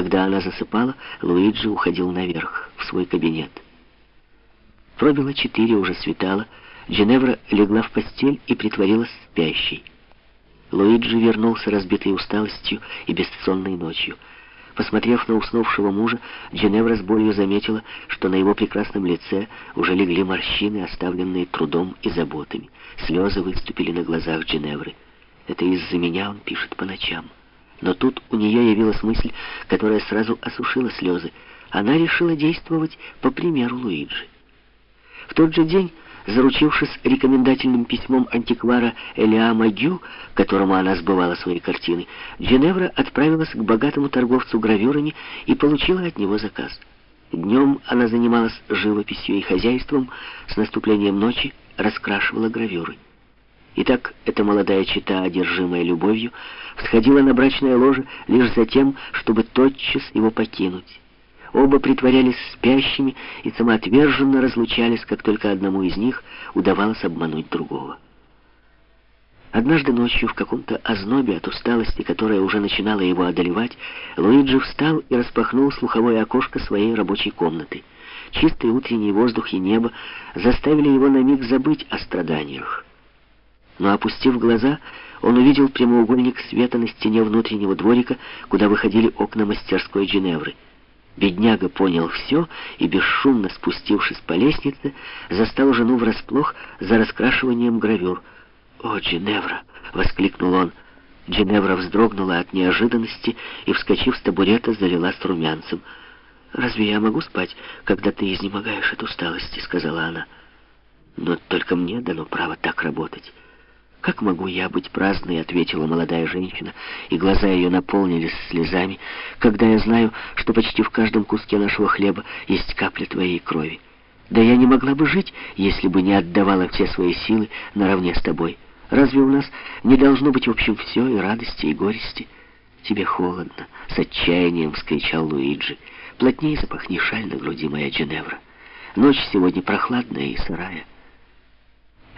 Когда она засыпала, Луиджи уходил наверх, в свой кабинет. Пробило четыре, уже светало. Дженевра легла в постель и притворилась спящей. Луиджи вернулся разбитый усталостью и бессонной ночью. Посмотрев на уснувшего мужа, Дженевра с болью заметила, что на его прекрасном лице уже легли морщины, оставленные трудом и заботами. Слезы выступили на глазах Дженевры. Это из-за меня он пишет по ночам. Но тут у нее явилась мысль, которая сразу осушила слезы. Она решила действовать по примеру Луиджи. В тот же день заручившись рекомендательным письмом антиквара Элиа Магю, которому она сбывала свои картины, Дженевра отправилась к богатому торговцу гравюрами и получила от него заказ. Днем она занималась живописью и хозяйством, с наступлением ночи раскрашивала гравюры. Итак, эта молодая чита, одержимая любовью, всходила на брачное ложе лишь за тем, чтобы тотчас его покинуть. Оба притворялись спящими и самоотверженно разлучались, как только одному из них удавалось обмануть другого. Однажды ночью, в каком-то ознобе от усталости, которая уже начинала его одолевать, Луиджи встал и распахнул слуховое окошко своей рабочей комнаты. Чистый утренний воздух и небо заставили его на миг забыть о страданиях. Но опустив глаза, он увидел прямоугольник света на стене внутреннего дворика, куда выходили окна мастерской Джиневры. Бедняга понял все и, бесшумно спустившись по лестнице, застал жену врасплох за раскрашиванием гравюр. «О, Джиневра!» — воскликнул он. Джиневра вздрогнула от неожиданности и, вскочив с табурета, залилась румянцем. «Разве я могу спать, когда ты изнемогаешь от усталости?» — сказала она. «Но только мне дано право так работать». «Как могу я быть праздной?» — ответила молодая женщина, и глаза ее наполнились слезами, «когда я знаю, что почти в каждом куске нашего хлеба есть капля твоей крови. Да я не могла бы жить, если бы не отдавала все свои силы наравне с тобой. Разве у нас не должно быть в общем все, и радости, и горести?» «Тебе холодно!» — с отчаянием вскричал Луиджи. «Плотнее запахни шаль на груди, моя Дженевра. Ночь сегодня прохладная и сырая».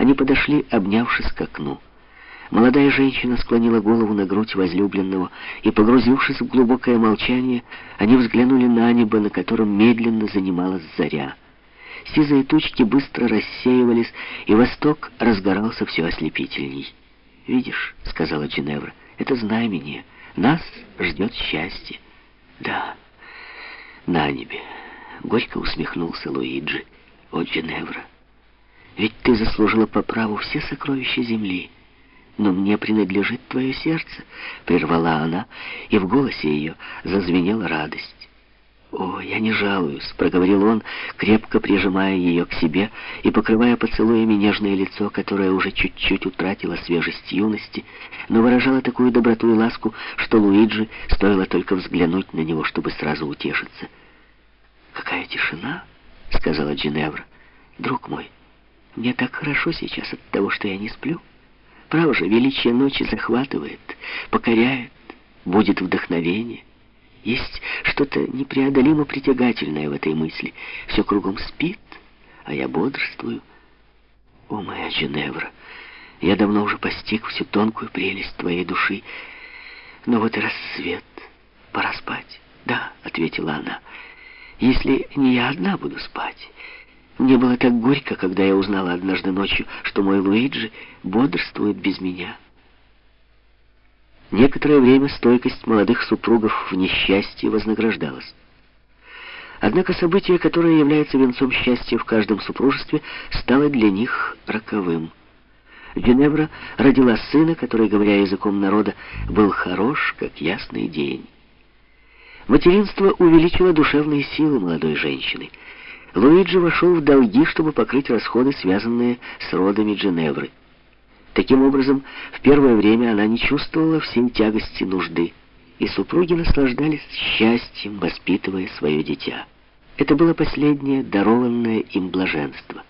Они подошли, обнявшись к окну. Молодая женщина склонила голову на грудь возлюбленного, и, погрузившись в глубокое молчание, они взглянули на небо, на котором медленно занималась заря. Сизые тучки быстро рассеивались, и восток разгорался все ослепительней. «Видишь», — сказала Джиневра, — «это знамение. Нас ждет счастье». «Да, на небе», — горько усмехнулся Луиджи. «О, Джиневра, ведь ты заслужила по праву все сокровища земли. Но мне принадлежит твое сердце, прервала она, и в голосе ее зазвенела радость. «О, я не жалуюсь», — проговорил он, крепко прижимая ее к себе и покрывая поцелуями нежное лицо, которое уже чуть-чуть утратило свежесть юности, но выражало такую доброту и ласку, что Луиджи стоило только взглянуть на него, чтобы сразу утешиться. «Какая тишина!» — сказала Джиневра. «Друг мой». Мне так хорошо сейчас от того, что я не сплю. Право же, величие ночи захватывает, покоряет, будет вдохновение. Есть что-то непреодолимо притягательное в этой мысли. Все кругом спит, а я бодрствую. О, моя Женевра, я давно уже постиг всю тонкую прелесть твоей души. Но вот и рассвет. Пора спать. Да, ответила она. Если не я одна буду спать... Мне было так горько, когда я узнала однажды ночью, что мой Луиджи бодрствует без меня. Некоторое время стойкость молодых супругов в несчастье вознаграждалась. Однако событие, которое является венцом счастья в каждом супружестве, стало для них роковым. Геневра родила сына, который, говоря языком народа, был хорош, как ясный день. Материнство увеличило душевные силы молодой женщины — Луиджи вошел в долги, чтобы покрыть расходы, связанные с родами Дженевры. Таким образом, в первое время она не чувствовала всей тягости нужды, и супруги наслаждались счастьем, воспитывая свое дитя. Это было последнее дарованное им блаженство.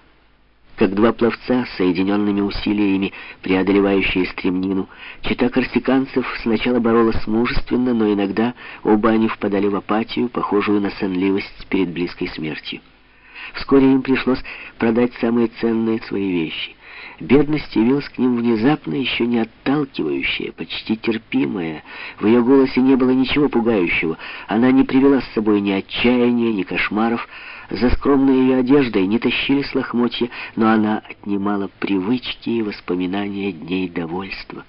Как два пловца, соединенными усилиями, преодолевающие стремнину, чита корсиканцев сначала боролась мужественно, но иногда оба они впадали в апатию, похожую на сонливость перед близкой смертью. Вскоре им пришлось продать самые ценные свои вещи. Бедность явилась к ним внезапно, еще не отталкивающая, почти терпимая. В ее голосе не было ничего пугающего. Она не привела с собой ни отчаяния, ни кошмаров. За скромной ее одеждой не тащились лохмотья, но она отнимала привычки и воспоминания дней довольства.